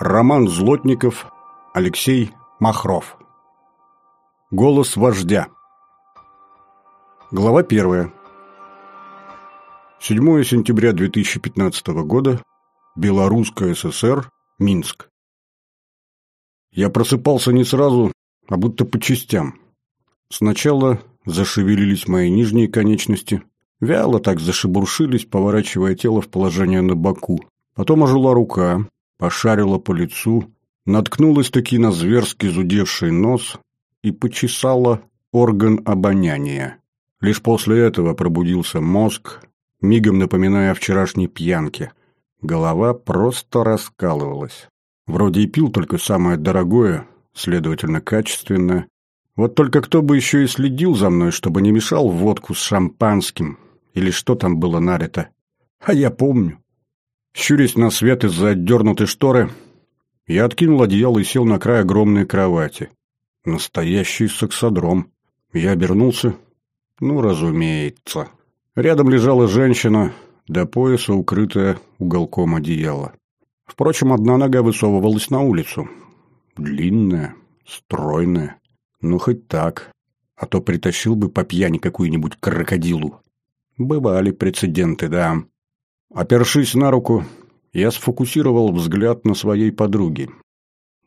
Роман Злотников, Алексей Махров. Голос вождя. Глава первая. 7 сентября 2015 года. Белорусская ССР. Минск. Я просыпался не сразу, а будто по частям. Сначала зашевелились мои нижние конечности, вяло так зашебуршились, поворачивая тело в положение на боку. Потом ожила рука, пошарила по лицу, наткнулась-таки на зверски зудевший нос и почесала орган обоняния. Лишь после этого пробудился мозг, мигом напоминая о вчерашней пьянке. Голова просто раскалывалась. Вроде и пил только самое дорогое, следовательно, качественное. Вот только кто бы еще и следил за мной, чтобы не мешал водку с шампанским, или что там было налито. А я помню. Щурясь на свет из-за отдернутой шторы, я откинул одеяло и сел на край огромной кровати. Настоящий сексодром. Я обернулся. Ну, разумеется. Рядом лежала женщина, до пояса укрытая уголком одеяла. Впрочем, одна нога высовывалась на улицу. Длинная, стройная. Ну, хоть так. А то притащил бы по пьяни какую-нибудь крокодилу. Бывали прецеденты, да. Опершись на руку, я сфокусировал взгляд на своей подруге.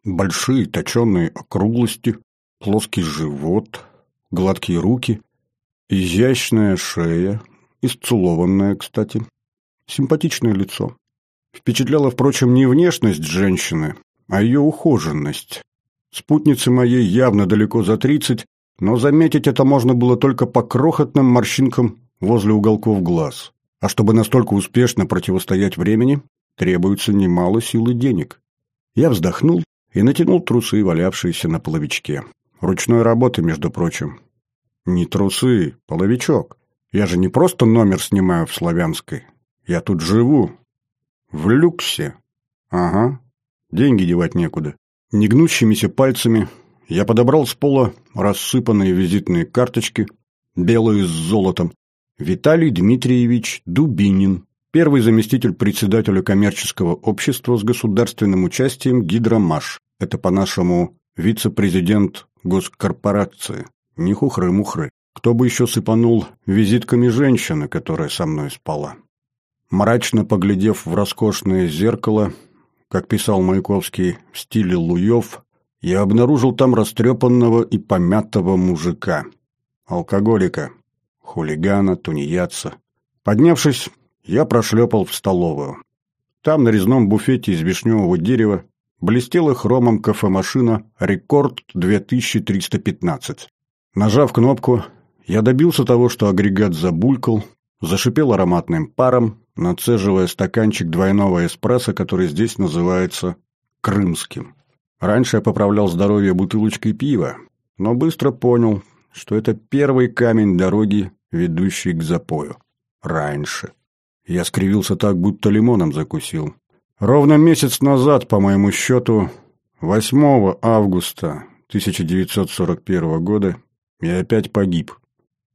Большие точеные округлости, плоский живот, гладкие руки, изящная шея, исцелованная, кстати, симпатичное лицо. Впечатляла, впрочем, не внешность женщины, а ее ухоженность. Спутнице моей явно далеко за тридцать, но заметить это можно было только по крохотным морщинкам возле уголков глаз. А чтобы настолько успешно противостоять времени, требуется немало сил и денег. Я вздохнул и натянул трусы, валявшиеся на половичке. Ручной работы, между прочим. Не трусы, половичок. Я же не просто номер снимаю в Славянской. Я тут живу. В люксе. Ага. Деньги девать некуда. Негнущимися пальцами я подобрал с пола рассыпанные визитные карточки, белые с золотом, Виталий Дмитриевич Дубинин, первый заместитель председателя коммерческого общества с государственным участием «Гидромаш». Это, по-нашему, вице-президент госкорпорации. Не хухры-мухры. Кто бы еще сыпанул визитками женщины, которая со мной спала. Мрачно поглядев в роскошное зеркало, как писал Маяковский в стиле Луев, я обнаружил там растрепанного и помятого мужика. Алкоголика, хулигана, тунеядца. Поднявшись, я прошлепал в столовую. Там на резном буфете из вишневого дерева блестела хромом кафемашина «Рекорд 2315». Нажав кнопку, я добился того, что агрегат забулькал, зашипел ароматным паром, нацеживая стаканчик двойного эспрессо, который здесь называется «крымским». Раньше я поправлял здоровье бутылочкой пива, но быстро понял, что это первый камень дороги ведущий к запою. Раньше. Я скривился так, будто лимоном закусил. Ровно месяц назад, по моему счету, 8 августа 1941 года, я опять погиб.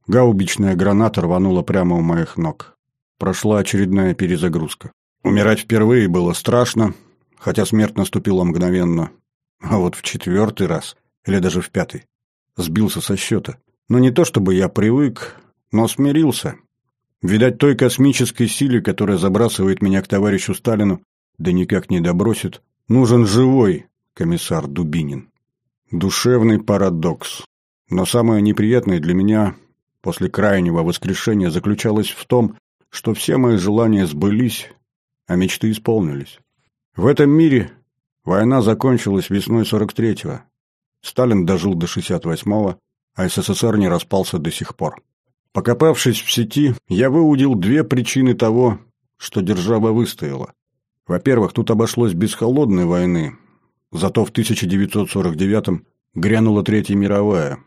Гаубичная граната рванула прямо у моих ног. Прошла очередная перезагрузка. Умирать впервые было страшно, хотя смерть наступила мгновенно. А вот в четвертый раз, или даже в пятый, сбился со счета. Но не то чтобы я привык, но смирился. Видать, той космической силе, которая забрасывает меня к товарищу Сталину, да никак не добросит, нужен живой комиссар Дубинин. Душевный парадокс. Но самое неприятное для меня после крайнего воскрешения заключалось в том, что все мои желания сбылись, а мечты исполнились. В этом мире война закончилась весной 43-го. Сталин дожил до 68-го, а СССР не распался до сих пор. Покопавшись в сети, я выудил две причины того, что держава выстояла. Во-первых, тут обошлось без холодной войны, зато в 1949-м грянула Третья мировая,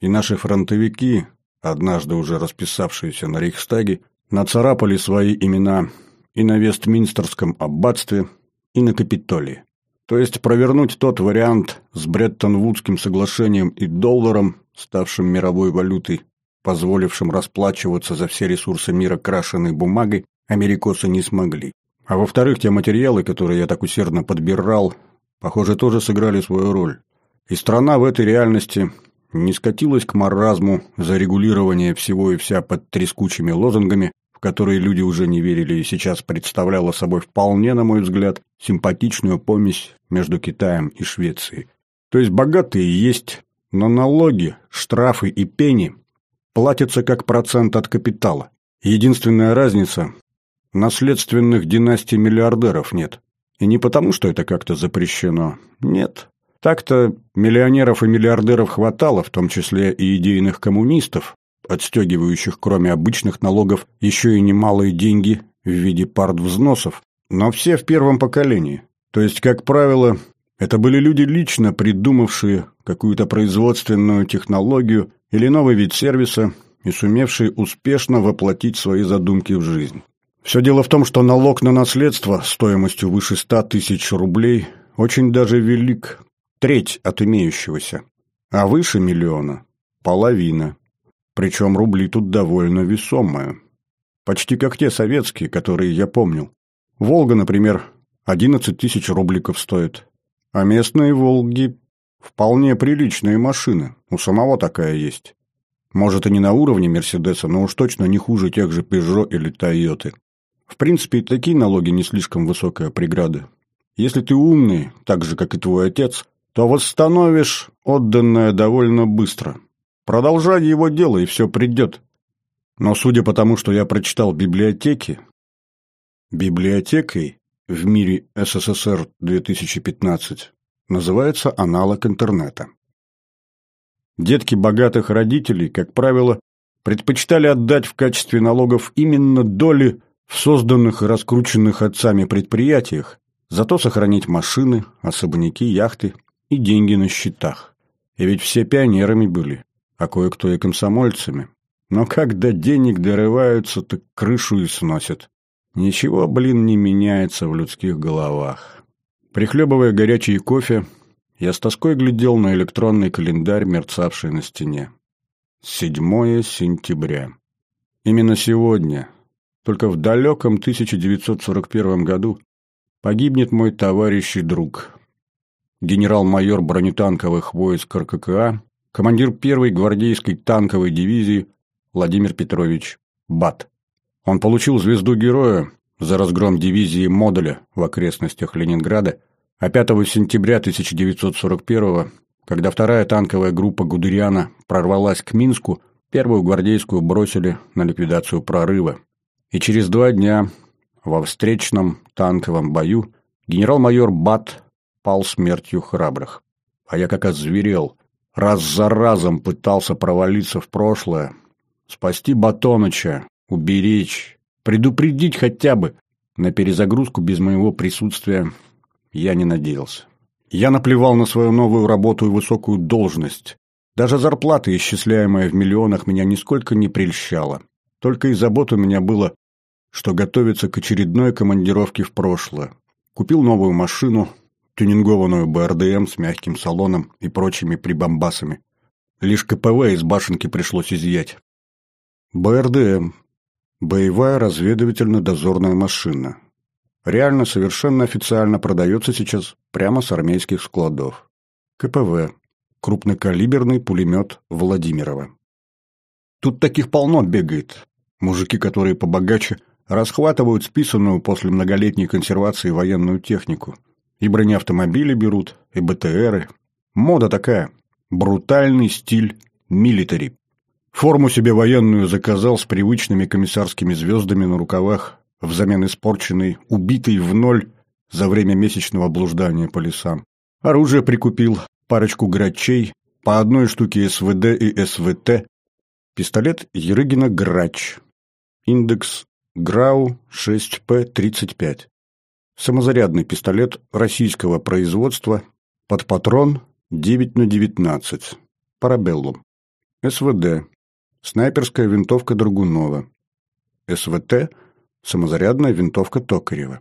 и наши фронтовики, однажды уже расписавшиеся на Рейхстаге, нацарапали свои имена и на Вестминстерском аббатстве, и на Капитолии. То есть провернуть тот вариант с Бреттон-Вудским соглашением и долларом, ставшим мировой валютой, позволившим расплачиваться за все ресурсы мира крашеной бумагой, америкосы не смогли. А во-вторых, те материалы, которые я так усердно подбирал, похоже, тоже сыграли свою роль. И страна в этой реальности не скатилась к маразму за регулирование всего и вся под трескучими лозунгами, в которые люди уже не верили и сейчас представляла собой вполне, на мой взгляд, симпатичную помесь между Китаем и Швецией. То есть богатые есть, но налоги, штрафы и пени платятся как процент от капитала. Единственная разница – наследственных династий миллиардеров нет. И не потому, что это как-то запрещено. Нет. Так-то миллионеров и миллиардеров хватало, в том числе и идейных коммунистов, отстегивающих, кроме обычных налогов, еще и немалые деньги в виде партвзносов. Но все в первом поколении. То есть, как правило, это были люди, лично придумавшие какую-то производственную технологию или новый вид сервиса и сумевшие успешно воплотить свои задумки в жизнь. Все дело в том, что налог на наследство стоимостью выше 100 тысяч рублей очень даже велик, треть от имеющегося, а выше миллиона – половина. Причем рубли тут довольно весомые. Почти как те советские, которые я помнил. «Волга», например, 11 тысяч рубликов стоит. А местные «Волги» – вполне приличные машины, у самого такая есть. Может, и не на уровне «Мерседеса», но уж точно не хуже тех же «Пежо» или «Тойоты». В принципе, такие налоги не слишком высокая преграда. Если ты умный, так же, как и твой отец, то восстановишь отданное довольно быстро. Продолжай его дело, и все придет. Но судя по тому, что я прочитал в библиотеке, библиотекой в мире СССР 2015 называется аналог интернета. Детки богатых родителей, как правило, предпочитали отдать в качестве налогов именно доли в созданных и раскрученных отцами предприятиях, зато сохранить машины, особняки, яхты и деньги на счетах. И ведь все пионерами были, а кое-кто и комсомольцами. Но когда денег дорываются, так крышу и сносят. Ничего, блин, не меняется в людских головах. Прихлебывая горячий кофе, я с тоской глядел на электронный календарь, мерцавший на стене. 7 сентября. Именно сегодня, только в далеком 1941 году погибнет мой товарищ и друг, генерал-майор бронетанковых войск РККА, командир первой гвардейской танковой дивизии Владимир Петрович Бат. Он получил звезду героя за разгром дивизии Модуля в окрестностях Ленинграда, а 5 сентября 1941 когда вторая танковая группа Гудериана прорвалась к Минску, первую гвардейскую бросили на ликвидацию прорыва. И через два дня во встречном танковом бою генерал-майор Бат пал смертью храбрых. А я как озверел, раз за разом пытался провалиться в прошлое, спасти Батоныча, уберечь, предупредить хотя бы. На перезагрузку без моего присутствия я не надеялся. Я наплевал на свою новую работу и высокую должность. Даже зарплата, исчисляемая в миллионах, меня нисколько не прельщала. Только и забот у меня было, что готовиться к очередной командировке в прошлое. Купил новую машину, тюнингованную БРДМ с мягким салоном и прочими прибамбасами. Лишь КПВ из башенки пришлось изъять. БРДМ. Боевая разведывательно-дозорная машина. Реально совершенно официально продается сейчас прямо с армейских складов. КПВ. Крупнокалиберный пулемет Владимирова. Тут таких полно бегает. Мужики, которые побогаче, расхватывают списанную после многолетней консервации военную технику. И бронеавтомобили берут, и БТРы. Мода такая. Брутальный стиль милитари. Форму себе военную заказал с привычными комиссарскими звездами на рукавах, взамен испорченной, убитой в ноль за время месячного блуждания по лесам. Оружие прикупил, парочку грачей, по одной штуке СВД и СВТ, пистолет Ерыгина «Грач», индекс ГРАУ 6П-35. Самозарядный пистолет российского производства под патрон 9 на 19. Парабеллум. СВД. Снайперская винтовка Драгунова. СВТ. Самозарядная винтовка Токарева.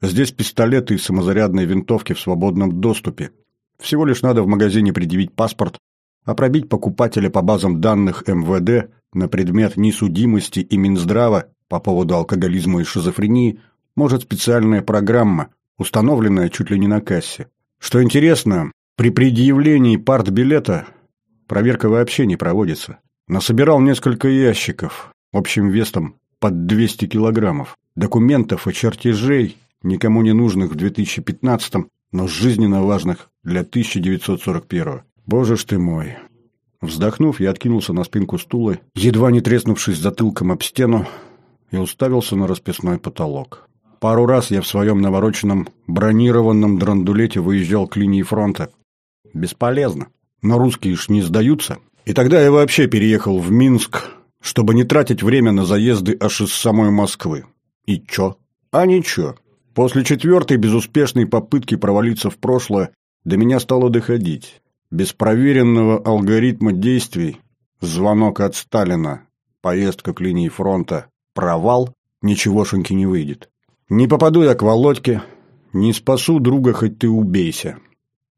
Здесь пистолеты и самозарядные винтовки в свободном доступе. Всего лишь надо в магазине предъявить паспорт, а пробить покупателя по базам данных МВД на предмет несудимости и Минздрава по поводу алкоголизма и шизофрении может специальная программа, установленная чуть ли не на кассе. Что интересно, при предъявлении партбилета проверка вообще не проводится. Насобирал несколько ящиков, общим весом под 200 килограммов, документов и чертежей, никому не нужных в 2015 но жизненно важных для 1941 -го. Боже ж ты мой! Вздохнув, я откинулся на спинку стула, едва не треснувшись затылком об стену, и уставился на расписной потолок. Пару раз я в своем навороченном бронированном драндулете выезжал к линии фронта. Бесполезно. Но русские ж не сдаются. И тогда я вообще переехал в Минск, чтобы не тратить время на заезды аж из самой Москвы. И чё? А ничего. После четвертой безуспешной попытки провалиться в прошлое до меня стало доходить. Без проверенного алгоритма действий, звонок от Сталина, поездка к линии фронта, провал, ничегошеньки не выйдет. Не попаду я к Володьке, не спасу друга, хоть ты убейся.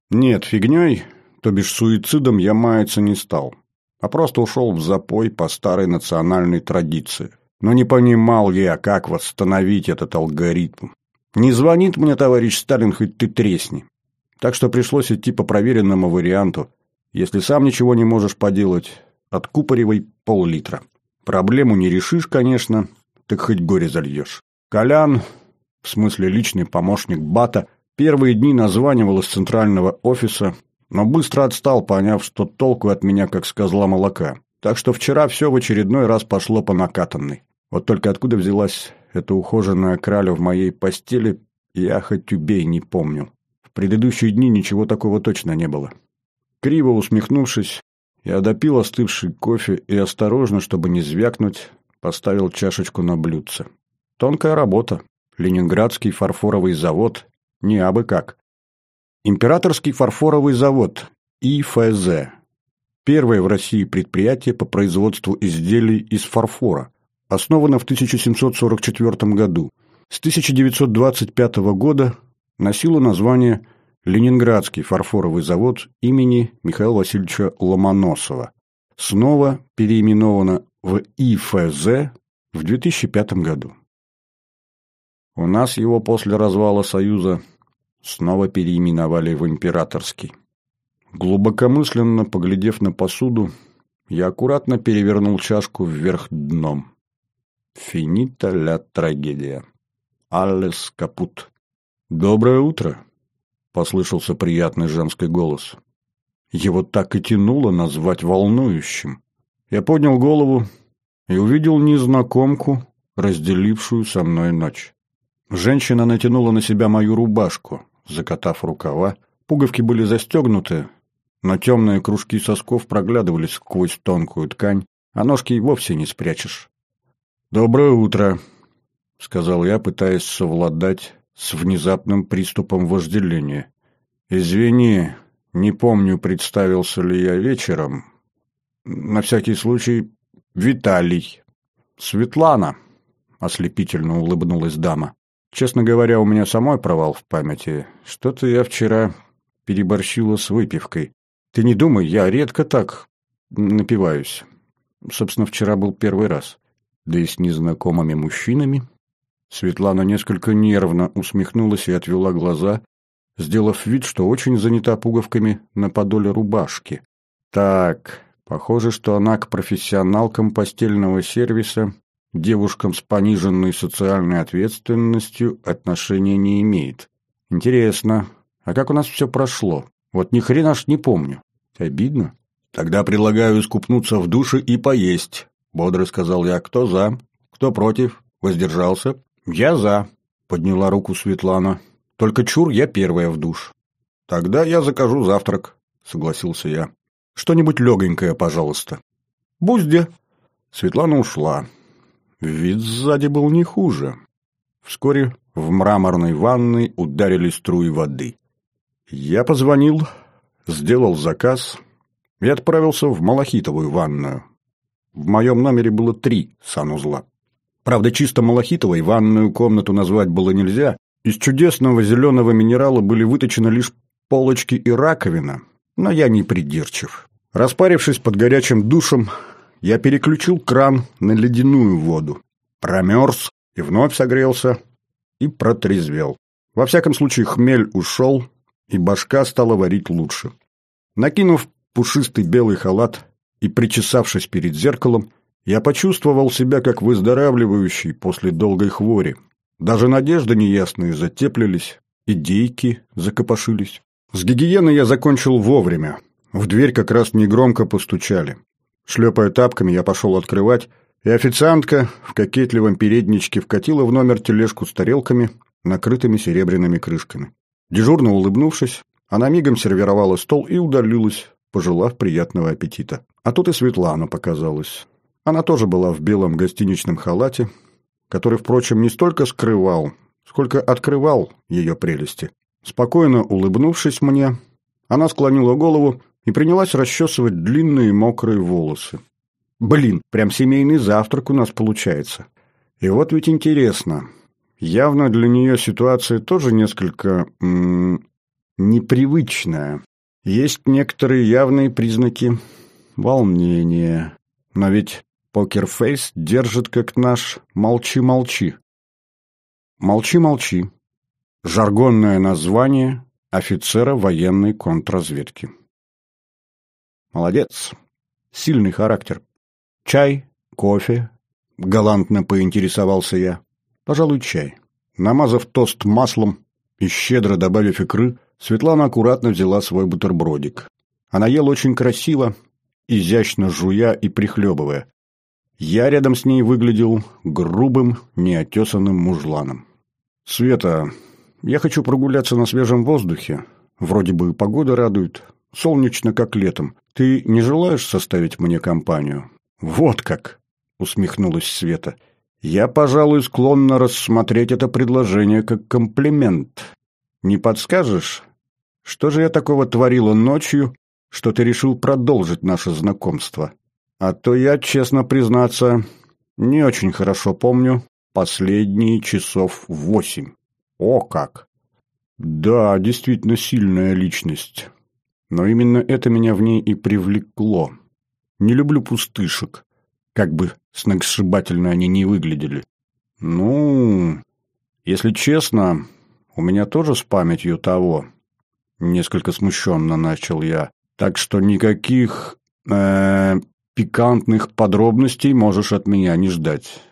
Нет, фигней, то бишь суицидом я маяться не стал, а просто ушел в запой по старой национальной традиции. Но не понимал я, как восстановить этот алгоритм. Не звонит мне товарищ Сталин, хоть ты тресни. Так что пришлось идти по проверенному варианту. Если сам ничего не можешь поделать, откупоривай пол-литра. Проблему не решишь, конечно, так хоть горе зальешь. Колян, в смысле личный помощник Бата, первые дни названивал из центрального офиса, но быстро отстал, поняв, что толку от меня как с козла молока. Так что вчера все в очередной раз пошло по накатанной. Вот только откуда взялась эта ухоженная краля в моей постели, я хоть убей не помню предыдущие дни ничего такого точно не было. Криво усмехнувшись, я допил остывший кофе и осторожно, чтобы не звякнуть, поставил чашечку на блюдце. Тонкая работа. Ленинградский фарфоровый завод. Не абы как. Императорский фарфоровый завод. ИФЗ. Первое в России предприятие по производству изделий из фарфора. Основано в 1744 году. С 1925 года носило название Ленинградский фарфоровый завод имени Михаила Васильевича Ломоносова. Снова переименовано в ИФЗ в 2005 году. У нас его после развала Союза снова переименовали в Императорский. Глубокомысленно поглядев на посуду, я аккуратно перевернул чашку вверх дном. Финита ля трагедия. Аллес капут. «Доброе утро!» – послышался приятный женский голос. Его так и тянуло назвать волнующим. Я поднял голову и увидел незнакомку, разделившую со мной ночь. Женщина натянула на себя мою рубашку, закатав рукава. Пуговки были застегнуты, но темные кружки сосков проглядывались сквозь тонкую ткань, а ножки и вовсе не спрячешь. «Доброе утро», — сказал я, пытаясь совладать с внезапным приступом вожделения. «Извини, не помню, представился ли я вечером. На всякий случай, Виталий. Светлана», — ослепительно улыбнулась дама. «Честно говоря, у меня самой провал в памяти. Что-то я вчера переборщила с выпивкой. Ты не думай, я редко так напиваюсь. Собственно, вчера был первый раз. Да и с незнакомыми мужчинами Светлана несколько нервно усмехнулась и отвела глаза, сделав вид, что очень занята пуговками на подоле рубашки. Так, похоже, что она к профессионалкам постельного сервиса, девушкам с пониженной социальной ответственностью отношения не имеет. Интересно, а как у нас все прошло? Вот ни хрена ж не помню. Обидно. Тогда предлагаю искупнуться в душе и поесть, бодро сказал я. Кто за? Кто против? Воздержался? «Я за», — подняла руку Светлана. «Только чур, я первая в душ». «Тогда я закажу завтрак», — согласился я. «Что-нибудь легонькое, пожалуйста». «Бузде». Светлана ушла. Вид сзади был не хуже. Вскоре в мраморной ванной ударили струи воды. Я позвонил, сделал заказ и отправился в малахитовую ванную. В моем номере было три санузла. Правда, чисто малахитовой ванную комнату назвать было нельзя. Из чудесного зеленого минерала были выточены лишь полочки и раковина, но я не придирчив. Распарившись под горячим душем, я переключил кран на ледяную воду. Промерз и вновь согрелся и протрезвел. Во всяком случае, хмель ушел, и башка стала варить лучше. Накинув пушистый белый халат и причесавшись перед зеркалом, я почувствовал себя как выздоравливающий после долгой хвори. Даже надежды неясные затеплились, идейки закопошились. С гигиеной я закончил вовремя. В дверь как раз негромко постучали. Шлепая тапками, я пошел открывать, и официантка в кокетливом передничке вкатила в номер тележку с тарелками, накрытыми серебряными крышками. Дежурно улыбнувшись, она мигом сервировала стол и удалилась, пожелав приятного аппетита. А тут и Светлана показалась. Она тоже была в белом гостиничном халате, который, впрочем, не столько скрывал, сколько открывал ее прелести. Спокойно улыбнувшись мне, она склонила голову и принялась расчесывать длинные мокрые волосы. Блин, прям семейный завтрак у нас получается. И вот ведь интересно, явно для нее ситуация тоже несколько м -м, непривычная. Есть некоторые явные признаки волнения. Но ведь покерфейс держит как наш «молчи-молчи». «Молчи-молчи» – жаргонное название офицера военной контрразведки. Молодец. Сильный характер. Чай, кофе. Галантно поинтересовался я. Пожалуй, чай. Намазав тост маслом и щедро добавив икры, Светлана аккуратно взяла свой бутербродик. Она ела очень красиво, изящно жуя и прихлебывая. Я рядом с ней выглядел грубым, неотесанным мужланом. «Света, я хочу прогуляться на свежем воздухе. Вроде бы погода радует. Солнечно, как летом. Ты не желаешь составить мне компанию?» «Вот как!» — усмехнулась Света. «Я, пожалуй, склонна рассмотреть это предложение как комплимент. Не подскажешь, что же я такого творила ночью, что ты решил продолжить наше знакомство? А то я, честно признаться, не очень хорошо помню последние часов восемь. О как! Да, действительно сильная личность. Но именно это меня в ней и привлекло. Не люблю пустышек, как бы сногсшибательно они не выглядели. Ну, если честно, у меня тоже с памятью того. Несколько смущенно начал я. Так что никаких э, пикантных подробностей можешь от меня не ждать.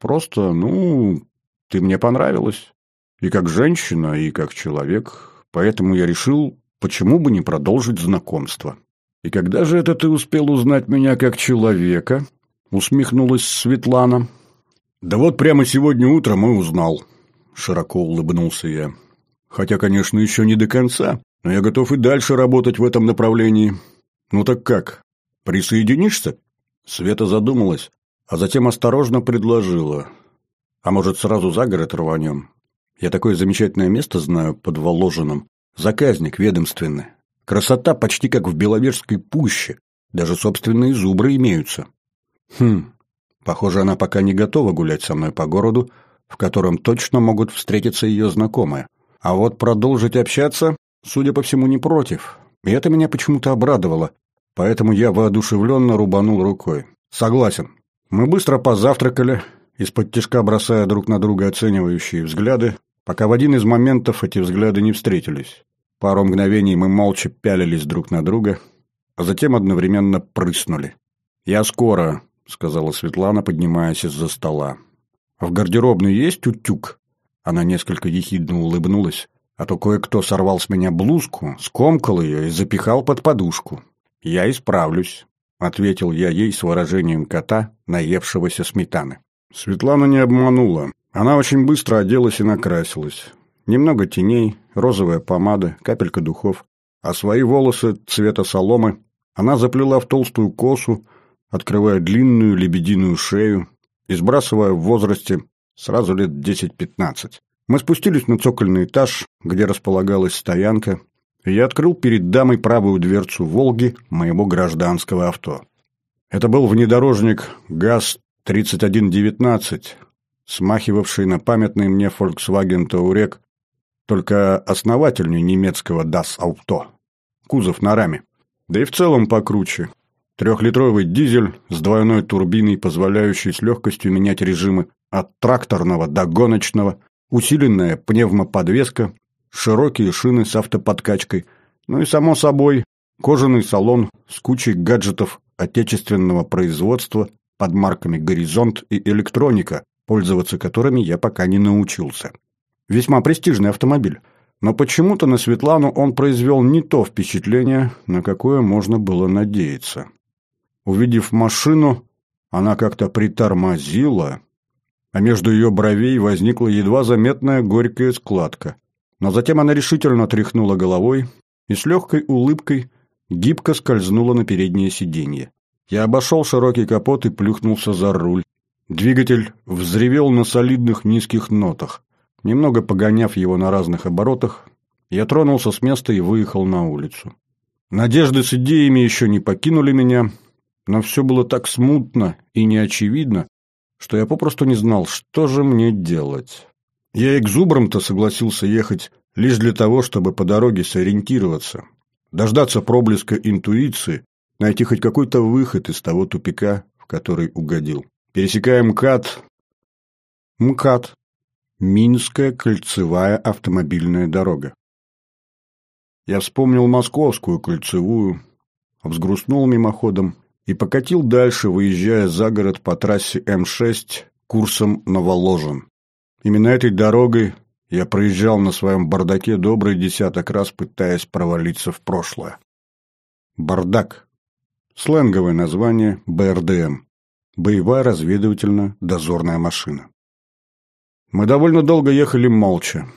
Просто, ну, ты мне понравилась. И как женщина, и как человек. Поэтому я решил Почему бы не продолжить знакомство? И когда же это ты успел узнать меня как человека? Усмехнулась Светлана. Да вот прямо сегодня утром и узнал. Широко улыбнулся я. Хотя, конечно, еще не до конца, но я готов и дальше работать в этом направлении. Ну так как, присоединишься? Света задумалась, а затем осторожно предложила. А может, сразу за город рванем? Я такое замечательное место знаю под Воложином. Заказник ведомственный. Красота почти как в Беловежской пуще. Даже собственные зубры имеются. Хм, похоже, она пока не готова гулять со мной по городу, в котором точно могут встретиться ее знакомые. А вот продолжить общаться, судя по всему, не против. И это меня почему-то обрадовало. Поэтому я воодушевленно рубанул рукой. Согласен. Мы быстро позавтракали, из-под тяжка бросая друг на друга оценивающие взгляды, пока в один из моментов эти взгляды не встретились. Пару мгновений мы молча пялились друг на друга, а затем одновременно прыснули. «Я скоро», — сказала Светлана, поднимаясь из-за стола. «В гардеробной есть утюг?» Она несколько ехидно улыбнулась, а то кое-кто сорвал с меня блузку, скомкал ее и запихал под подушку. «Я исправлюсь», — ответил я ей с выражением кота, наевшегося сметаны. Светлана не обманула. Она очень быстро оделась и накрасилась. Немного теней, розовая помада, капелька духов. А свои волосы цвета соломы она заплела в толстую косу, открывая длинную лебединую шею и сбрасывая в возрасте сразу лет 10-15. Мы спустились на цокольный этаж, где располагалась стоянка, и я открыл перед дамой правую дверцу «Волги» моего гражданского авто. Это был внедорожник ГАЗ-3119, смахивавший на памятный мне Volkswagen Touareg, только основательнее немецкого Das Auto. Кузов на раме. Да и в целом покруче. Трехлитровый дизель с двойной турбиной, позволяющий с легкостью менять режимы от тракторного до гоночного, усиленная пневмоподвеска, широкие шины с автоподкачкой, ну и, само собой, кожаный салон с кучей гаджетов отечественного производства под марками «Горизонт» и «Электроника», пользоваться которыми я пока не научился. Весьма престижный автомобиль. Но почему-то на Светлану он произвел не то впечатление, на какое можно было надеяться. Увидев машину, она как-то притормозила, а между ее бровей возникла едва заметная горькая складка. Но затем она решительно тряхнула головой и с легкой улыбкой гибко скользнула на переднее сиденье. Я обошел широкий капот и плюхнулся за руль. Двигатель взревел на солидных низких нотах. Немного погоняв его на разных оборотах, я тронулся с места и выехал на улицу. Надежды с идеями еще не покинули меня, но все было так смутно и неочевидно, что я попросту не знал, что же мне делать. Я и к зубрам-то согласился ехать лишь для того, чтобы по дороге сориентироваться, дождаться проблеска интуиции, найти хоть какой-то выход из того тупика, в который угодил. Пересекаем МКАД. МКАД. Минская кольцевая автомобильная дорога. Я вспомнил московскую кольцевую, взгрустнул мимоходом и покатил дальше, выезжая за город по трассе М6 курсом Новоложен. Именно этой дорогой я проезжал на своем бардаке добрый десяток раз, пытаясь провалиться в прошлое. Бардак. Сленговое название БРДМ. Боевая разведывательно-дозорная машина. Мы довольно долго ехали молча.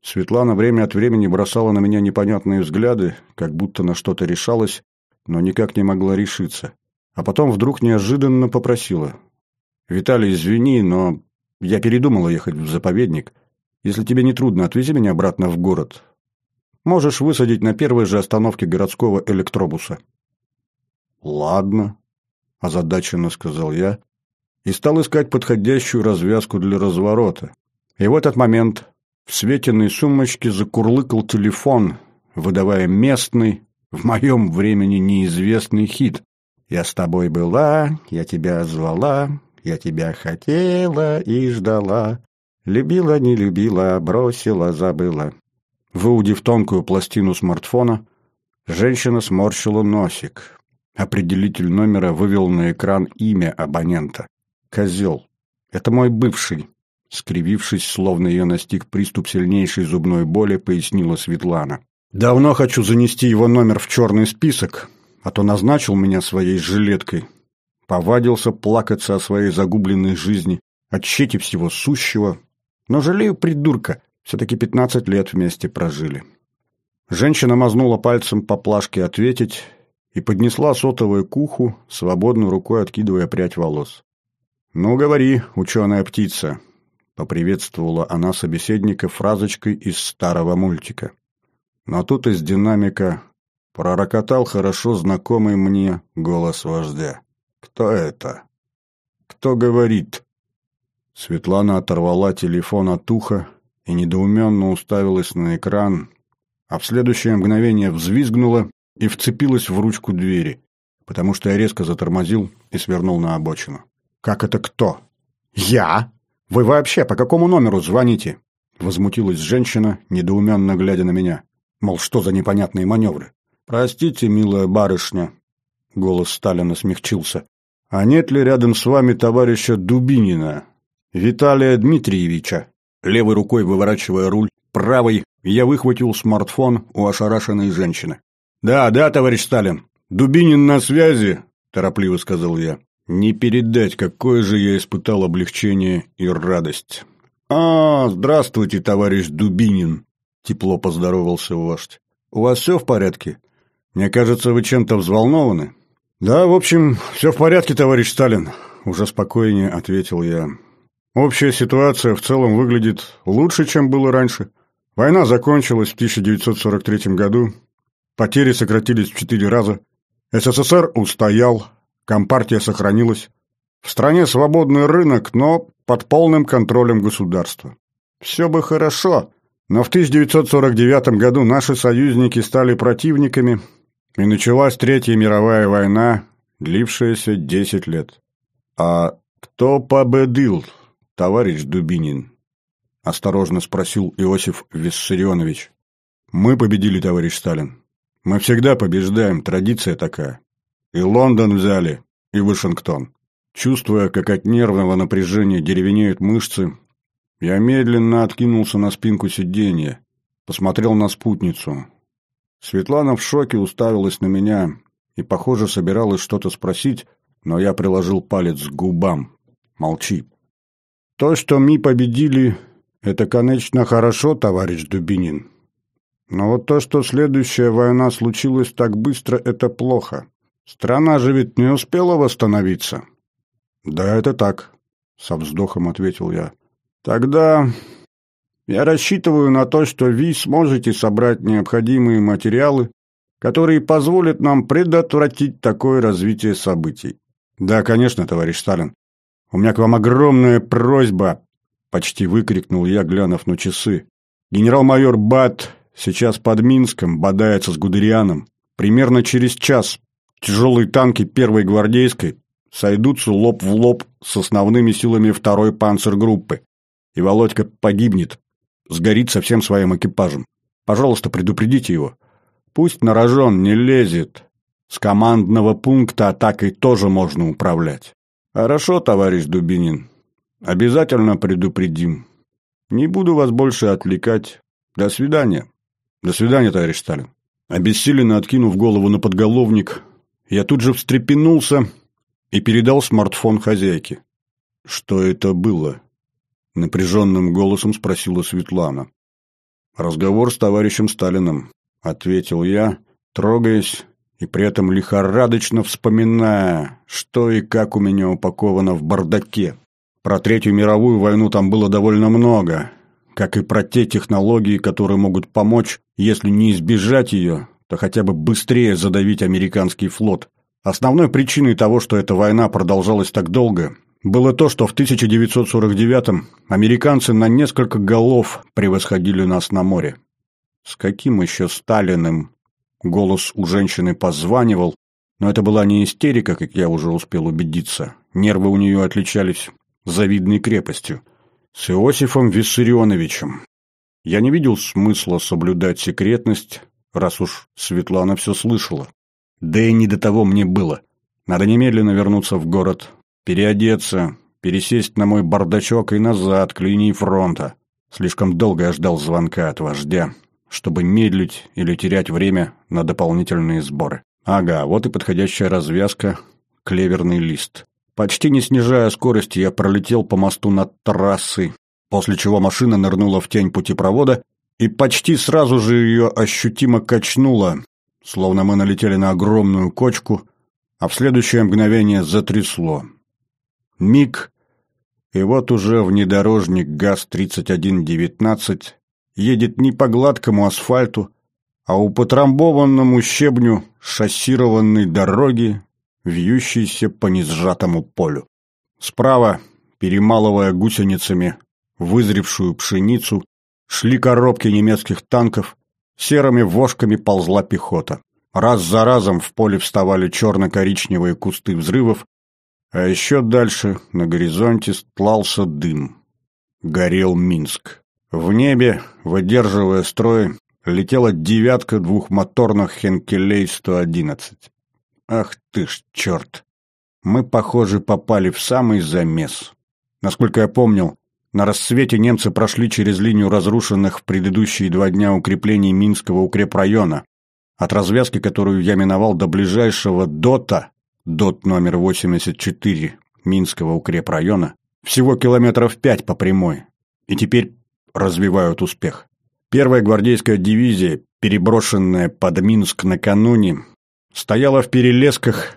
Светлана время от времени бросала на меня непонятные взгляды, как будто на что-то решалась, но никак не могла решиться. А потом вдруг неожиданно попросила. «Виталий, извини, но я передумала ехать в заповедник. Если тебе не трудно, отвези меня обратно в город. Можешь высадить на первой же остановке городского электробуса». «Ладно», – озадаченно сказал я, и стал искать подходящую развязку для разворота. И в этот момент в Светиной сумочке закурлыкал телефон, выдавая местный, в моем времени неизвестный хит. «Я с тобой была, я тебя звала, я тебя хотела и ждала, любила, не любила, бросила, забыла». Выудив тонкую пластину смартфона, женщина сморщила носик. Определитель номера вывел на экран имя абонента. Козел. Это мой бывший. Скривившись, словно ее настиг приступ сильнейшей зубной боли, пояснила Светлана. Давно хочу занести его номер в черный список, а то назначил меня своей жилеткой. Повадился плакаться о своей загубленной жизни, о тщете всего сущего. Но жалею придурка, все-таки пятнадцать лет вместе прожили. Женщина мазнула пальцем по плашке ответить и поднесла сотовое к уху, свободной рукой откидывая прядь волос. «Ну, говори, ученая птица», — поприветствовала она собеседника фразочкой из старого мультика. Но тут из динамика пророкотал хорошо знакомый мне голос вождя. «Кто это? Кто говорит?» Светлана оторвала телефон от уха и недоуменно уставилась на экран, а в следующее мгновение взвизгнула и вцепилась в ручку двери, потому что я резко затормозил и свернул на обочину. «Как это кто?» «Я? Вы вообще по какому номеру звоните?» Возмутилась женщина, недоуменно глядя на меня. Мол, что за непонятные маневры? «Простите, милая барышня», — голос Сталина смягчился. «А нет ли рядом с вами товарища Дубинина, Виталия Дмитриевича?» Левой рукой выворачивая руль, правой я выхватил смартфон у ошарашенной женщины. «Да, да, товарищ Сталин, Дубинин на связи», – торопливо сказал я. Не передать, какое же я испытал облегчение и радость. «А, здравствуйте, товарищ Дубинин!» — тепло поздоровался вождь. «У вас все в порядке? Мне кажется, вы чем-то взволнованы». «Да, в общем, все в порядке, товарищ Сталин», — уже спокойнее ответил я. «Общая ситуация в целом выглядит лучше, чем было раньше. Война закончилась в 1943 году, потери сократились в четыре раза, СССР устоял, Компартия сохранилась. В стране свободный рынок, но под полным контролем государства. Все бы хорошо, но в 1949 году наши союзники стали противниками, и началась Третья мировая война, длившаяся 10 лет. А кто победил, товарищ Дубинин? осторожно спросил Иосиф Виссарионович. Мы победили, товарищ Сталин. Мы всегда побеждаем, традиция такая. И Лондон взяли, и Вашингтон. Чувствуя, как от нервного напряжения деревенеют мышцы, я медленно откинулся на спинку сиденья, посмотрел на спутницу. Светлана в шоке уставилась на меня и, похоже, собиралась что-то спросить, но я приложил палец к губам. Молчи. То, что мы победили, это, конечно, хорошо, товарищ Дубинин. Но вот то, что следующая война случилась так быстро, это плохо. Страна же ведь не успела восстановиться. Да, это так, со вздохом ответил я. Тогда я рассчитываю на то, что вы сможете собрать необходимые материалы, которые позволят нам предотвратить такое развитие событий. Да, конечно, товарищ Сталин. У меня к вам огромная просьба, почти выкрикнул я, глянув на часы. Генерал-майор Бат сейчас под Минском бодается с Гудерианом. Примерно через час тяжелые танки первой гвардейской сойдутся лоб в лоб с основными силами второй панцергруппы и Володька погибнет, сгорит со всем своим экипажем. Пожалуйста, предупредите его. Пусть на рожон не лезет. С командного пункта атакой тоже можно управлять. Хорошо, товарищ Дубинин. Обязательно предупредим. Не буду вас больше отвлекать. До свидания. До свидания, товарищ Сталин. Обессиленно откинув голову на подголовник, я тут же встрепенулся и передал смартфон хозяйке. Что это было? — напряженным голосом спросила Светлана. «Разговор с товарищем Сталиным», — ответил я, трогаясь и при этом лихорадочно вспоминая, что и как у меня упаковано в бардаке. Про Третью мировую войну там было довольно много, как и про те технологии, которые могут помочь, если не избежать ее, то хотя бы быстрее задавить американский флот. Основной причиной того, что эта война продолжалась так долго, было то, что в 1949-м американцы на несколько голов превосходили нас на море. С каким еще Сталиным? Голос у женщины позванивал, но это была не истерика, как я уже успел убедиться. Нервы у нее отличались завидной крепостью. С Иосифом Виссарионовичем. Я не видел смысла соблюдать секретность, раз уж Светлана все слышала. Да и не до того мне было. Надо немедленно вернуться в город, переодеться, пересесть на мой бардачок и назад к линии фронта. Слишком долго я ждал звонка от вождя, чтобы медлить или терять время на дополнительные сборы. Ага, вот и подходящая развязка, клеверный лист. Почти не снижая скорости, я пролетел по мосту над трассой, после чего машина нырнула в тень путепровода, и почти сразу же ее ощутимо качнуло, словно мы налетели на огромную кочку, а в следующее мгновение затрясло. Миг, и вот уже внедорожник ГАЗ-3119 едет не по гладкому асфальту, а у потрамбованному щебню шоссированной дороги, вьющейся по несжатому полю. Справа, перемалывая гусеницами вызревшую пшеницу, шли коробки немецких танков, серыми вошками ползла пехота. Раз за разом в поле вставали черно-коричневые кусты взрывов, а еще дальше на горизонте стлался дым. Горел Минск. В небе, выдерживая строй, летела девятка двухмоторных «Хенкелей-111». Ах ты ж черт! Мы, похоже, попали в самый замес. Насколько я помнил, на рассвете немцы прошли через линию разрушенных в предыдущие два дня укреплений Минского укрепрайона, от развязки, которую я миновал до ближайшего ДОТа, ДОТ номер 84 Минского укрепрайона, всего километров пять по прямой, и теперь развивают успех. Первая гвардейская дивизия, переброшенная под Минск накануне, стояла в перелесках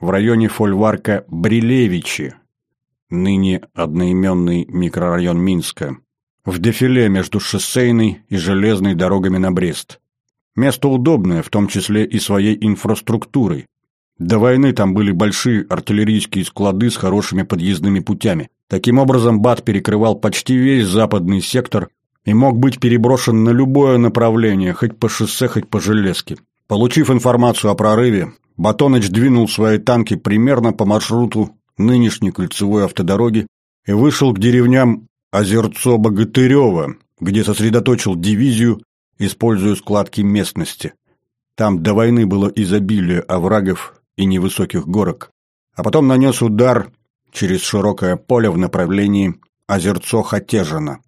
в районе фольварка Брилевичи, ныне одноименный микрорайон Минска, в дефиле между шоссейной и железной дорогами на Брест. Место удобное, в том числе и своей инфраструктурой, до войны там были большие артиллерийские склады с хорошими подъездными путями. Таким образом, БАТ перекрывал почти весь западный сектор и мог быть переброшен на любое направление, хоть по шоссе, хоть по железке. Получив информацию о прорыве, Батоныч двинул свои танки примерно по маршруту нынешней кольцевой автодороги и вышел к деревням озерцо Богатырева, где сосредоточил дивизию, используя складки местности. Там до войны было изобилие оврагов и невысоких горок. А потом нанес удар через широкое поле в направлении озерцо Хатежина.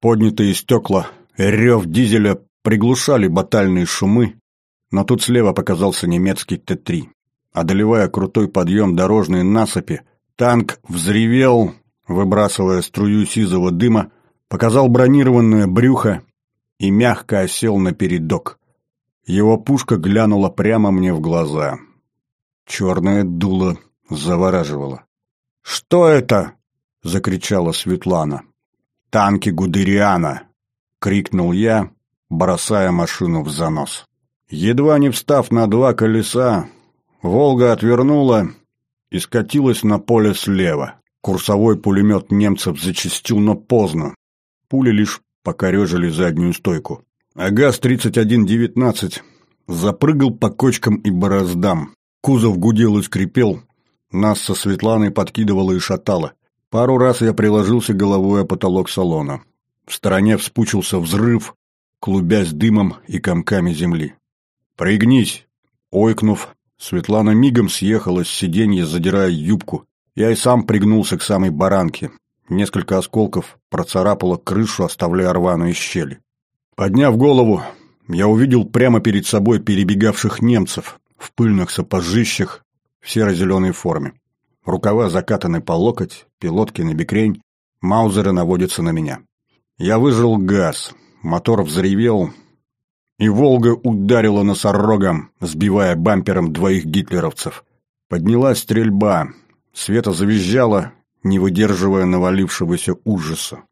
Поднятые стекла, рев дизеля приглушали батальные шумы, но тут слева показался немецкий Т-3. Одолевая крутой подъем дорожной насыпи, танк взревел, выбрасывая струю сизого дыма, показал бронированное брюхо и мягко осел на передок. Его пушка глянула прямо мне в глаза. Черное дуло завораживало. «Что это?» — закричала Светлана. «Танки Гудериана!» — крикнул я, бросая машину в занос. Едва не встав на два колеса, «Волга» отвернула и скатилась на поле слева. Курсовой пулемет немцев зачистил, но поздно. Пули лишь покорежили заднюю стойку. А ГАЗ-3119 запрыгал по кочкам и бороздам. Кузов гудел и скрипел. Нас со Светланой подкидывало и шатало. Пару раз я приложился головой о потолок салона. В стороне вспучился взрыв, клубясь дымом и комками земли. «Пригнись!» Ойкнув, Светлана мигом съехала с сиденья, задирая юбку. Я и сам пригнулся к самой баранке. Несколько осколков процарапало крышу, оставляя рваные щели. Подняв голову, я увидел прямо перед собой перебегавших немцев в пыльных сапожищах в серо-зеленой форме. Рукава закатаны по локоть, пилотки на бекрень, маузеры наводятся на меня. Я выжил газ, мотор взревел, и «Волга» ударила носорогом, сбивая бампером двоих гитлеровцев. Поднялась стрельба, Света завизжала, не выдерживая навалившегося ужаса.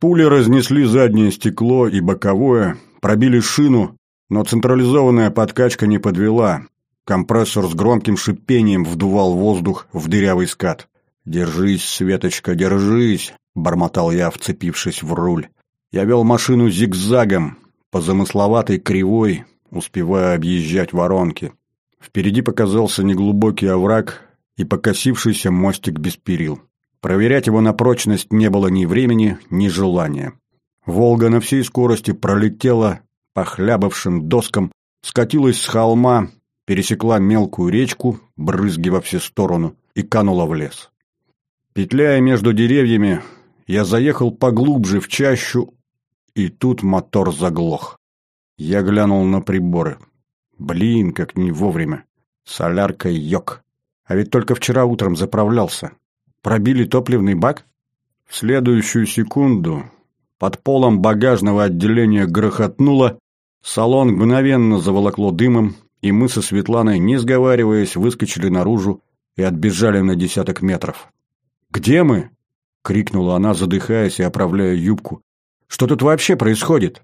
Пули разнесли заднее стекло и боковое, пробили шину, но централизованная подкачка не подвела. Компрессор с громким шипением вдувал воздух в дырявый скат. «Держись, Светочка, держись!» — бормотал я, вцепившись в руль. Я вел машину зигзагом, по замысловатой кривой, успевая объезжать воронки. Впереди показался неглубокий овраг и покосившийся мостик без перил. Проверять его на прочность не было ни времени, ни желания. «Волга» на всей скорости пролетела по хлябавшим доскам, скатилась с холма, пересекла мелкую речку, брызги во все стороны, и канула в лес. Петляя между деревьями, я заехал поглубже в чащу, и тут мотор заглох. Я глянул на приборы. Блин, как не вовремя. Солярка йог. А ведь только вчера утром заправлялся. Пробили топливный бак? В следующую секунду под полом багажного отделения грохотнуло, салон мгновенно заволокло дымом, и мы со Светланой, не сговариваясь, выскочили наружу и отбежали на десяток метров. «Где мы?» — крикнула она, задыхаясь и оправляя юбку. Что тут вообще происходит?»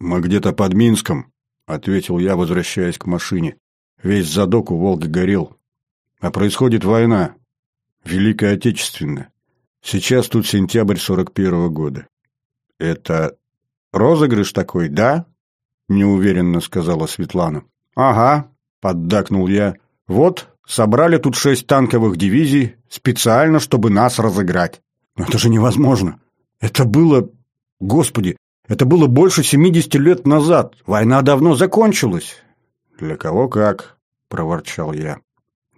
«Мы где-то под Минском», — ответил я, возвращаясь к машине. Весь задок у Волги горел. А происходит война. Великая Отечественная. Сейчас тут сентябрь сорок первого года. Это розыгрыш такой, да? Неуверенно сказала Светлана. Ага, поддакнул я. Вот, собрали тут шесть танковых дивизий специально, чтобы нас разыграть. Но это же невозможно. Это было Господи, это было больше семидесяти лет назад. Война давно закончилась. Для кого как, проворчал я.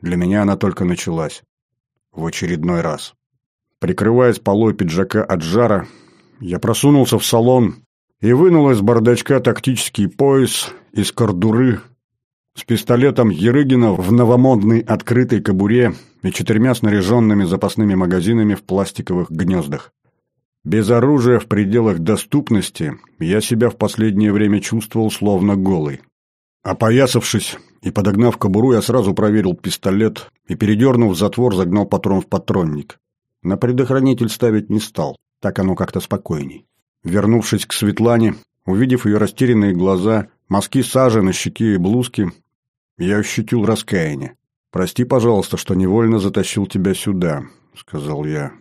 Для меня она только началась. В очередной раз. Прикрываясь полой пиджака от жара, я просунулся в салон и вынул из бардачка тактический пояс из кordуры с пистолетом Ерыгина в новомодной открытой кобуре и четырьмя снаряженными запасными магазинами в пластиковых гнездах. Без оружия в пределах доступности я себя в последнее время чувствовал словно голый. Опоясавшись и подогнав кобуру, я сразу проверил пистолет и, передернув затвор, загнал патрон в патронник. На предохранитель ставить не стал, так оно как-то спокойней. Вернувшись к Светлане, увидев ее растерянные глаза, мазки сажи на щеке и блузке, я ощутил раскаяние. «Прости, пожалуйста, что невольно затащил тебя сюда», — сказал я.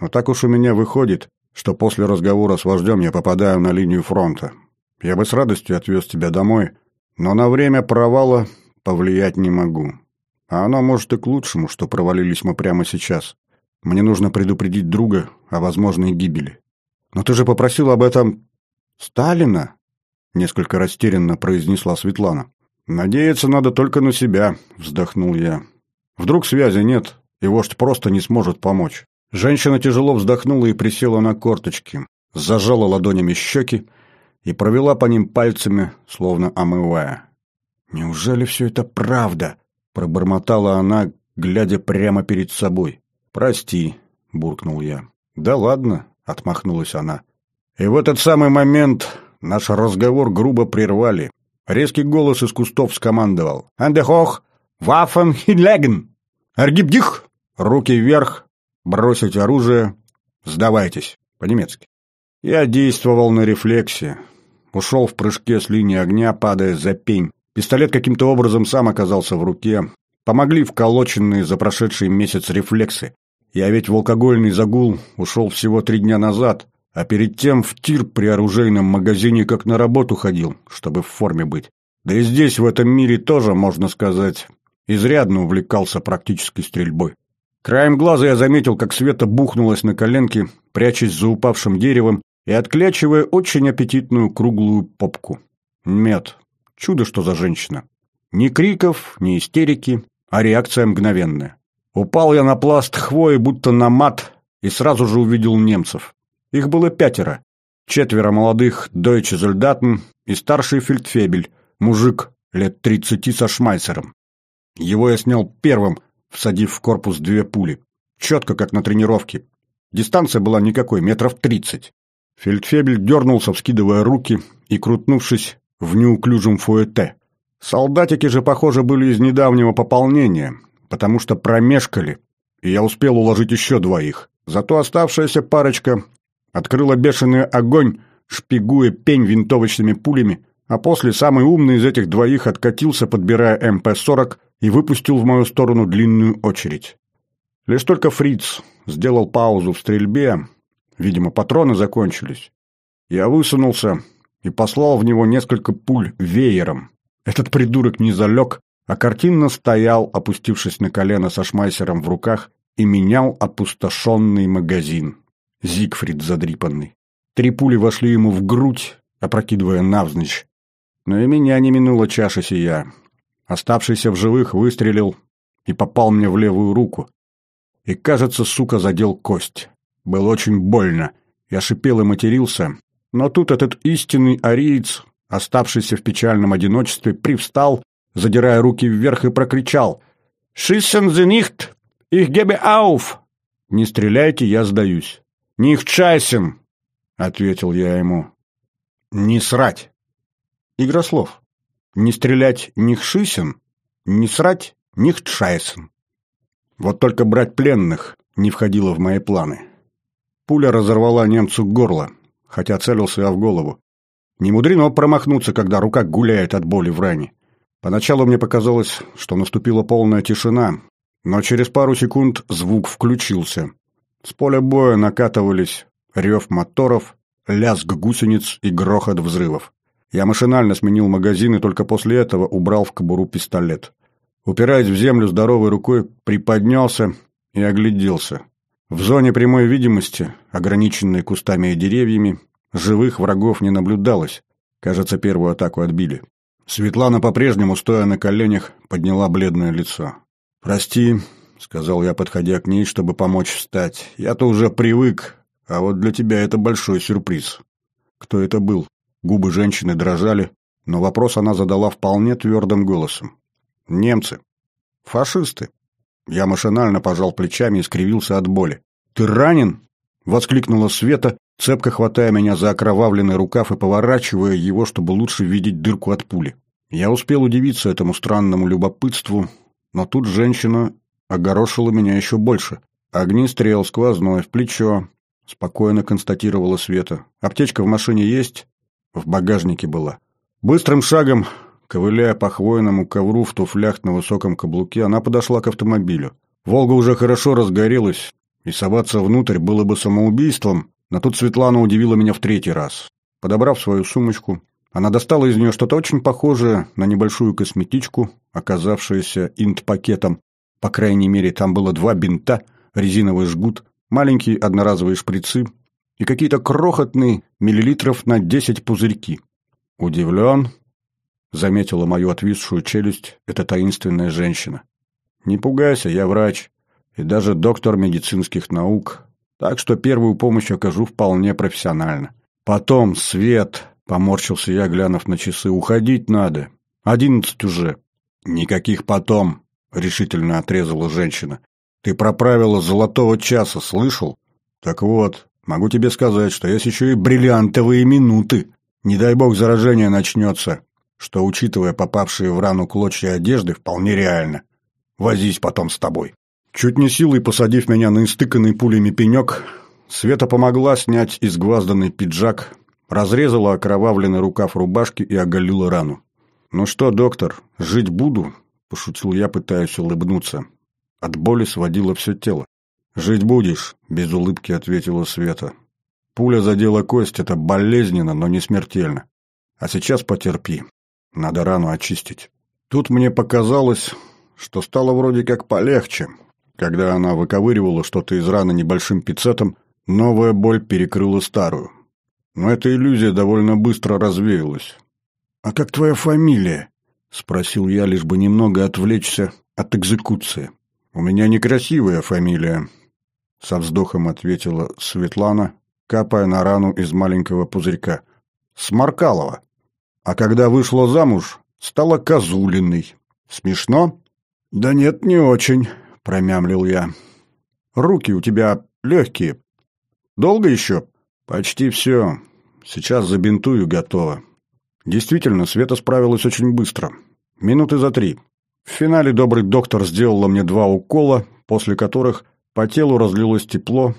«Но так уж у меня выходит, что после разговора с вождем я попадаю на линию фронта. Я бы с радостью отвез тебя домой, но на время провала повлиять не могу. А оно может и к лучшему, что провалились мы прямо сейчас. Мне нужно предупредить друга о возможной гибели. «Но ты же попросил об этом Сталина?» — несколько растерянно произнесла Светлана. «Надеяться надо только на себя», — вздохнул я. «Вдруг связи нет, и вождь просто не сможет помочь». Женщина тяжело вздохнула и присела на корточки, зажала ладонями щеки и провела по ним пальцами, словно омывая. «Неужели все это правда?» — пробормотала она, глядя прямо перед собой. «Прости», — буркнул я. «Да ладно», — отмахнулась она. И в этот самый момент наш разговор грубо прервали. Резкий голос из кустов скомандовал. «Андехох! Вафен хинлеген! Аргибдих! Руки вверх! Бросить оружие! Сдавайтесь!» По-немецки. Я действовал на рефлексе. Ушел в прыжке с линии огня, падая за пень. Пистолет каким-то образом сам оказался в руке. Помогли вколоченные за прошедший месяц рефлексы. Я ведь в алкогольный загул ушел всего три дня назад, а перед тем в тир при оружейном магазине как на работу ходил, чтобы в форме быть. Да и здесь, в этом мире, тоже, можно сказать, изрядно увлекался практической стрельбой. Краем глаза я заметил, как Света бухнулась на коленки, прячась за упавшим деревом и отклячивая очень аппетитную круглую попку. Мед. Чудо, что за женщина. Ни криков, ни истерики, а реакция мгновенная. Упал я на пласт хвои, будто на мат, и сразу же увидел немцев. Их было пятеро. Четверо молодых дойче зольдатен и старший фельдфебель, мужик лет тридцати со шмайсером. Его я снял первым, всадив в корпус две пули. Четко, как на тренировке. Дистанция была никакой, метров тридцать. Фельдфебель дернулся, вскидывая руки и, крутнувшись в неуклюжем фуэте. Солдатики же, похоже, были из недавнего пополнения, потому что промешкали, и я успел уложить еще двоих. Зато оставшаяся парочка открыла бешеный огонь, шпигуя пень винтовочными пулями, а после самый умный из этих двоих откатился, подбирая МП-40, и выпустил в мою сторону длинную очередь. Лишь только фриц сделал паузу в стрельбе, видимо, патроны закончились. Я высунулся и послал в него несколько пуль веером. Этот придурок не залег, а картинно стоял, опустившись на колено со шмайсером в руках, и менял опустошенный магазин. Зигфрид задрипанный. Три пули вошли ему в грудь, опрокидывая навзничь. Но и меня не минула чаша сия. Оставшийся в живых выстрелил и попал мне в левую руку. И, кажется, сука задел кость. Было очень больно. Я шипел и матерился. Но тут этот истинный ариец, оставшийся в печальном одиночестве, привстал задирая руки вверх, и прокричал «Шиссен зе нихт! Их гебе ауф!» «Не стреляйте, я сдаюсь». «Нихт шайсен!» — ответил я ему. «Не срать!» Игра слов. «Не стрелять них шисен, не срать нихт шайсен». Вот только брать пленных не входило в мои планы. Пуля разорвала немцу горло, хотя целился я в голову. Не мудрено промахнуться, когда рука гуляет от боли в ране. Поначалу мне показалось, что наступила полная тишина, но через пару секунд звук включился. С поля боя накатывались рев моторов, лязг гусениц и грохот взрывов. Я машинально сменил магазин и только после этого убрал в кобуру пистолет. Упираясь в землю здоровой рукой, приподнялся и огляделся. В зоне прямой видимости, ограниченной кустами и деревьями, живых врагов не наблюдалось. Кажется, первую атаку отбили. Светлана по-прежнему, стоя на коленях, подняла бледное лицо. «Прости», — сказал я, подходя к ней, чтобы помочь встать. «Я-то уже привык, а вот для тебя это большой сюрприз». Кто это был? Губы женщины дрожали, но вопрос она задала вполне твердым голосом. «Немцы. Фашисты». Я машинально пожал плечами и скривился от боли. «Ты ранен?» — воскликнула Света, цепко хватая меня за окровавленный рукав и поворачивая его, чтобы лучше видеть дырку от пули. Я успел удивиться этому странному любопытству, но тут женщина огорошила меня еще больше. Огнестрел сквозной, в плечо, спокойно констатировала Света. Аптечка в машине есть? В багажнике была. Быстрым шагом, ковыляя по хвойному ковру в туфлях на высоком каблуке, она подошла к автомобилю. «Волга» уже хорошо разгорелась, и соваться внутрь было бы самоубийством, но тут Светлана удивила меня в третий раз. Подобрав свою сумочку, она достала из нее что-то очень похожее на небольшую косметичку, оказавшуюся инт-пакетом. По крайней мере, там было два бинта, резиновый жгут, маленькие одноразовые шприцы и какие-то крохотные миллилитров на десять пузырьки. Удивлен, заметила мою отвисшую челюсть эта таинственная женщина. Не пугайся, я врач и даже доктор медицинских наук, так что первую помощь окажу вполне профессионально. Потом, Свет, поморщился я, глянув на часы, уходить надо. Одиннадцать уже. Никаких потом, решительно отрезала женщина. Ты про правила золотого часа слышал? Так вот, могу тебе сказать, что есть еще и бриллиантовые минуты. Не дай бог заражение начнется, что, учитывая попавшие в рану клочья одежды, вполне реально. Возись потом с тобой. Чуть не силой посадив меня на истыканный пулями пенек, Света помогла снять изгвазданный пиджак, разрезала окровавленный рукав рубашки и оголила рану. «Ну что, доктор, жить буду?» – пошутил я, пытаясь улыбнуться. От боли сводило все тело. «Жить будешь», – без улыбки ответила Света. «Пуля задела кость, это болезненно, но не смертельно. А сейчас потерпи. Надо рану очистить». Тут мне показалось, что стало вроде как полегче, когда она выковыривала что-то из раны небольшим пиццетом, новая боль перекрыла старую. Но эта иллюзия довольно быстро развеялась. «А как твоя фамилия?» — спросил я, лишь бы немного отвлечься от экзекуции. «У меня некрасивая фамилия», — со вздохом ответила Светлана, капая на рану из маленького пузырька. «Сморкалова. А когда вышла замуж, стала Козулиной. Смешно?» «Да нет, не очень», — промямлил я. «Руки у тебя легкие. Долго еще?» «Почти все. Сейчас забинтую, готово». Действительно, Света справилась очень быстро. Минуты за три. В финале добрый доктор сделала мне два укола, после которых по телу разлилось тепло,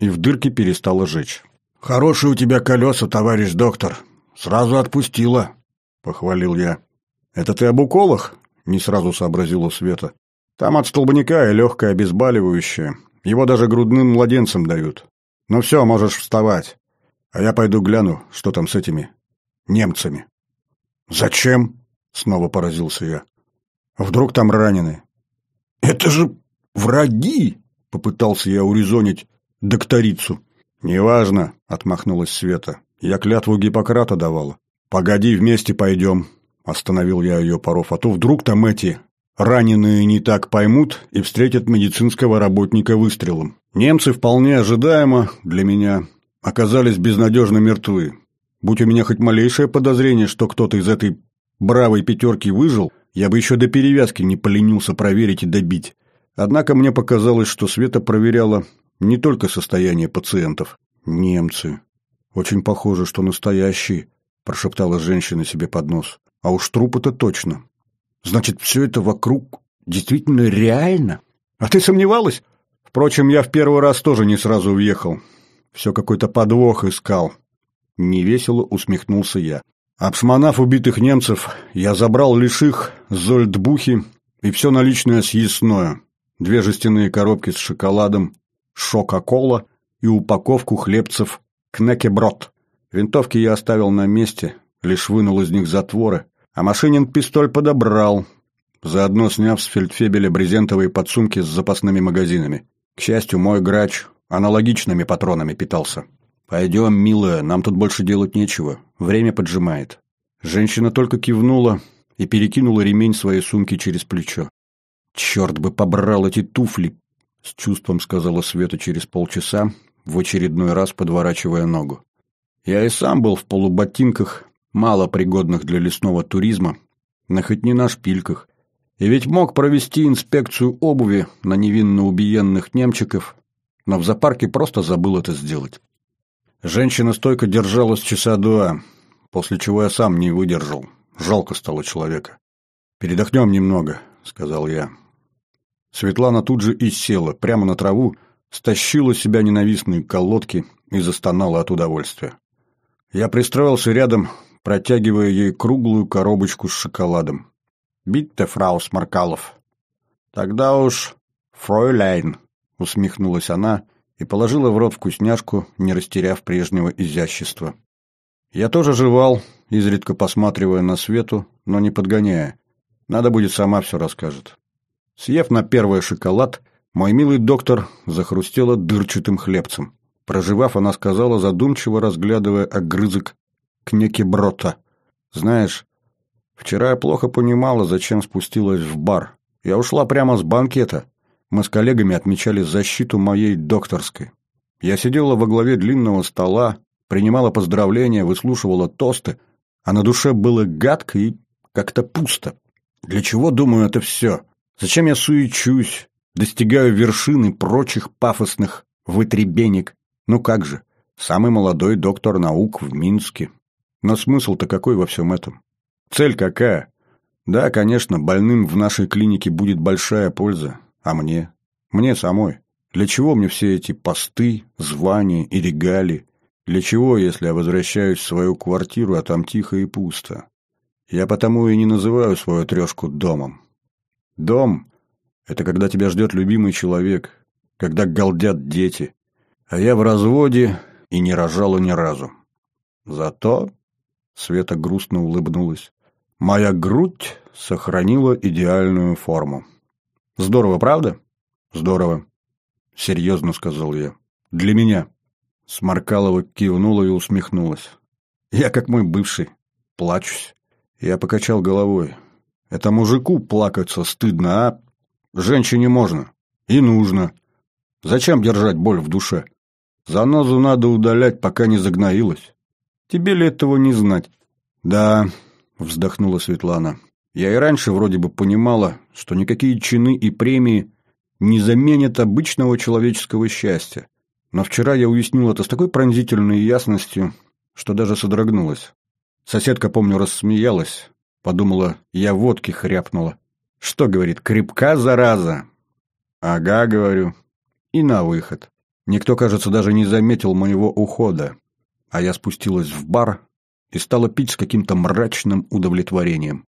и в дырке перестало жечь. «Хорошие у тебя колеса, товарищ доктор. Сразу отпустила», — похвалил я. «Это ты об уколах?» — не сразу сообразила Света. Там от столбняка и легкое обезболивающее. Его даже грудным младенцам дают. Ну все, можешь вставать. А я пойду гляну, что там с этими немцами. Зачем? Снова поразился я. Вдруг там ранены? Это же враги! Попытался я урезонить докторицу. Неважно, отмахнулась Света. Я клятву Гиппократа давала. Погоди, вместе пойдем. Остановил я ее поров. А то вдруг там эти Раненые не так поймут и встретят медицинского работника выстрелом. Немцы вполне ожидаемо для меня оказались безнадежно мертвы. Будь у меня хоть малейшее подозрение, что кто-то из этой бравой пятерки выжил, я бы еще до перевязки не поленился проверить и добить. Однако мне показалось, что Света проверяла не только состояние пациентов. Немцы. Очень похоже, что настоящие, прошептала женщина себе под нос. А уж труп-то точно. Значит, все это вокруг действительно реально? А ты сомневалась? Впрочем, я в первый раз тоже не сразу въехал. Все какой-то подвох искал. Невесело усмехнулся я. Обшмонав убитых немцев, я забрал лишь их, зольдбухи и все наличное съестное. Две жестяные коробки с шоколадом, шока-кола и упаковку хлебцев кнекеброд. Винтовки я оставил на месте, лишь вынул из них затворы, а Машинин пистоль подобрал, заодно сняв с фельдфебеля брезентовые подсумки с запасными магазинами. К счастью, мой грач аналогичными патронами питался. «Пойдем, милая, нам тут больше делать нечего. Время поджимает». Женщина только кивнула и перекинула ремень своей сумки через плечо. «Черт бы побрал эти туфли!» — с чувством сказала Света через полчаса, в очередной раз подворачивая ногу. Я и сам был в полуботинках, мало пригодных для лесного туризма, но хоть не на шпильках. И ведь мог провести инспекцию обуви на невинно убиенных немчиков, но в зоопарке просто забыл это сделать. Женщина стойко держалась часа два, после чего я сам не выдержал. Жалко стало человека. «Передохнем немного», — сказал я. Светлана тут же и села, прямо на траву, стащила с себя ненавистные колодки и застонала от удовольствия. Я пристроился рядом, протягивая ей круглую коробочку с шоколадом. «Битте, фрау Смаркалов». «Тогда уж фройляйн», — усмехнулась она и положила в рот вкусняшку, не растеряв прежнего изящества. Я тоже жевал, изредка посматривая на свету, но не подгоняя. Надо будет, сама все расскажет. Съев на первый шоколад, мой милый доктор захрустела дырчатым хлебцем. Проживав, она сказала, задумчиво разглядывая огрызок кнекеброта. «Знаешь, вчера я плохо понимала, зачем спустилась в бар. Я ушла прямо с банкета. Мы с коллегами отмечали защиту моей докторской. Я сидела во главе длинного стола, принимала поздравления, выслушивала тосты, а на душе было гадко и как-то пусто. Для чего, думаю, это все? Зачем я суечусь, достигаю вершины прочих пафосных вытребенек? Ну как же, самый молодой доктор наук в Минске. Но смысл-то какой во всем этом? Цель какая? Да, конечно, больным в нашей клинике будет большая польза. А мне? Мне самой. Для чего мне все эти посты, звания и регалии? Для чего, если я возвращаюсь в свою квартиру, а там тихо и пусто? Я потому и не называю свою трешку домом. Дом – это когда тебя ждет любимый человек, когда галдят дети. А я в разводе и не рожала ни разу. Зато, Света грустно улыбнулась, моя грудь сохранила идеальную форму. Здорово, правда? Здорово. Серьезно сказал я. Для меня. Сморкалова кивнула и усмехнулась. Я как мой бывший. Плачусь. Я покачал головой. Это мужику плакаться стыдно, а женщине можно. И нужно. Зачем держать боль в душе? Занозу надо удалять, пока не загноилась. Тебе ли этого не знать? Да, вздохнула Светлана. Я и раньше вроде бы понимала, что никакие чины и премии не заменят обычного человеческого счастья. Но вчера я уяснил это с такой пронзительной ясностью, что даже содрогнулась. Соседка, помню, рассмеялась. Подумала, я водки хряпнула. Что, говорит, крепка зараза? Ага, говорю. И на выход. Никто, кажется, даже не заметил моего ухода. А я спустилась в бар и стала пить с каким-то мрачным удовлетворением.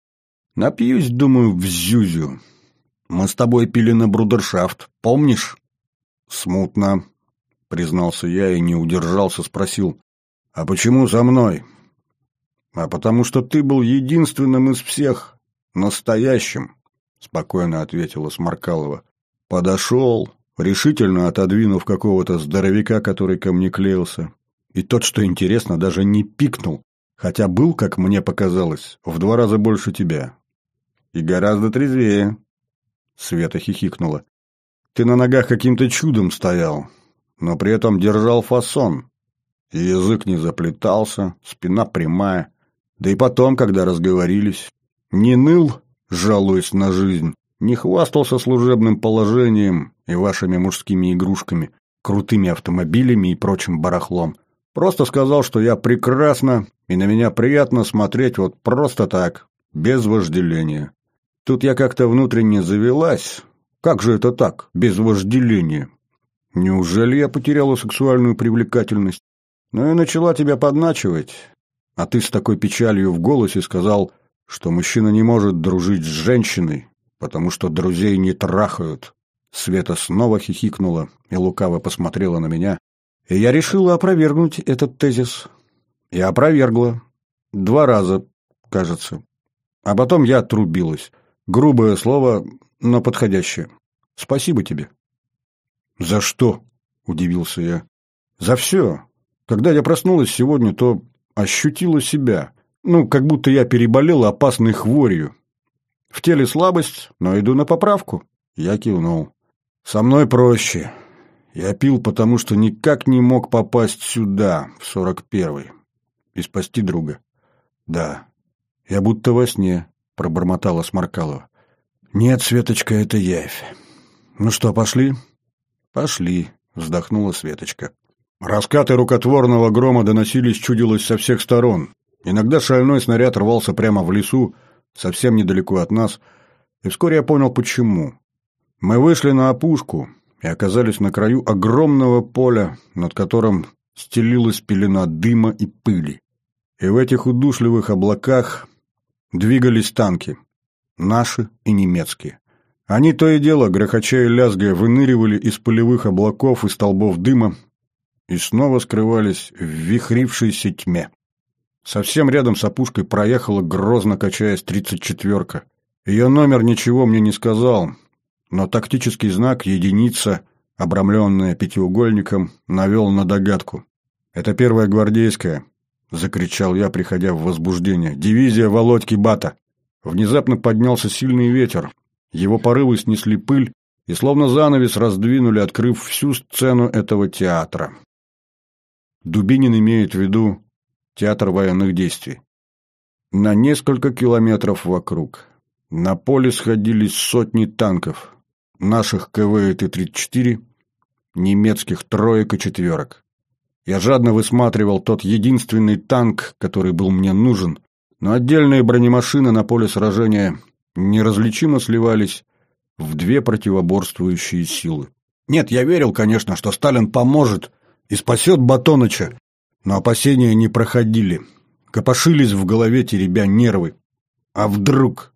Напьюсь, думаю, в зюзю. Мы с тобой пили на брудершафт, помнишь? Смутно, признался я и не удержался, спросил. А почему со мной? А потому что ты был единственным из всех, настоящим, спокойно ответила Сморкалова. Подошел, решительно отодвинув какого-то здоровяка, который ко мне клеился. И тот, что интересно, даже не пикнул, хотя был, как мне показалось, в два раза больше тебя. И гораздо трезвее. Света хихикнула. Ты на ногах каким-то чудом стоял, но при этом держал фасон. И язык не заплетался, спина прямая. Да и потом, когда разговорились, не ныл, жалуясь на жизнь, не хвастался служебным положением и вашими мужскими игрушками, крутыми автомобилями и прочим барахлом. Просто сказал, что я прекрасна, и на меня приятно смотреть вот просто так, без вожделения. Тут я как-то внутренне завелась. Как же это так, без вожделения? Неужели я потеряла сексуальную привлекательность? Ну и начала тебя подначивать. А ты с такой печалью в голосе сказал, что мужчина не может дружить с женщиной, потому что друзей не трахают. Света снова хихикнула и лукаво посмотрела на меня, и я решила опровергнуть этот тезис. И опровергла. Два раза, кажется. А потом я отрубилась. Грубое слово, но подходящее. Спасибо тебе. За что? Удивился я. За все. Когда я проснулась сегодня, то ощутила себя. Ну, как будто я переболела опасной хворью. В теле слабость, но иду на поправку. Я кивнул. Со мной проще. Я пил, потому что никак не мог попасть сюда, в сорок первый, и спасти друга. Да, я будто во сне, пробормотала Сморкалова. Нет, Светочка, это явь. Ну что, пошли? Пошли, вздохнула Светочка. Раскаты рукотворного грома доносились, чудилось со всех сторон. Иногда шальной снаряд рвался прямо в лесу, совсем недалеко от нас, и вскоре я понял, почему. Мы вышли на опушку и оказались на краю огромного поля, над которым стелилась пелена дыма и пыли. И в этих удушливых облаках двигались танки, наши и немецкие. Они то и дело, грохоча и лязгая, выныривали из полевых облаков и столбов дыма и снова скрывались в вихрившейся тьме. Совсем рядом с опушкой проехала, грозно качаясь, тридцать четверка. Ее номер ничего мне не сказал, но тактический знак «единица» обрамленное пятиугольником, навел на догадку. «Это первая гвардейская», — закричал я, приходя в возбуждение. «Дивизия Володьки Бата!» Внезапно поднялся сильный ветер. Его порывы снесли пыль и словно занавес раздвинули, открыв всю сцену этого театра. Дубинин имеет в виду театр военных действий. На несколько километров вокруг. На поле сходились сотни танков. Наших КВ и Т-34, немецких троек и четверок. Я жадно высматривал тот единственный танк, который был мне нужен, но отдельные бронемашины на поле сражения неразличимо сливались в две противоборствующие силы. Нет, я верил, конечно, что Сталин поможет и спасет Батоныча, но опасения не проходили, копошились в голове, теребя нервы. А вдруг?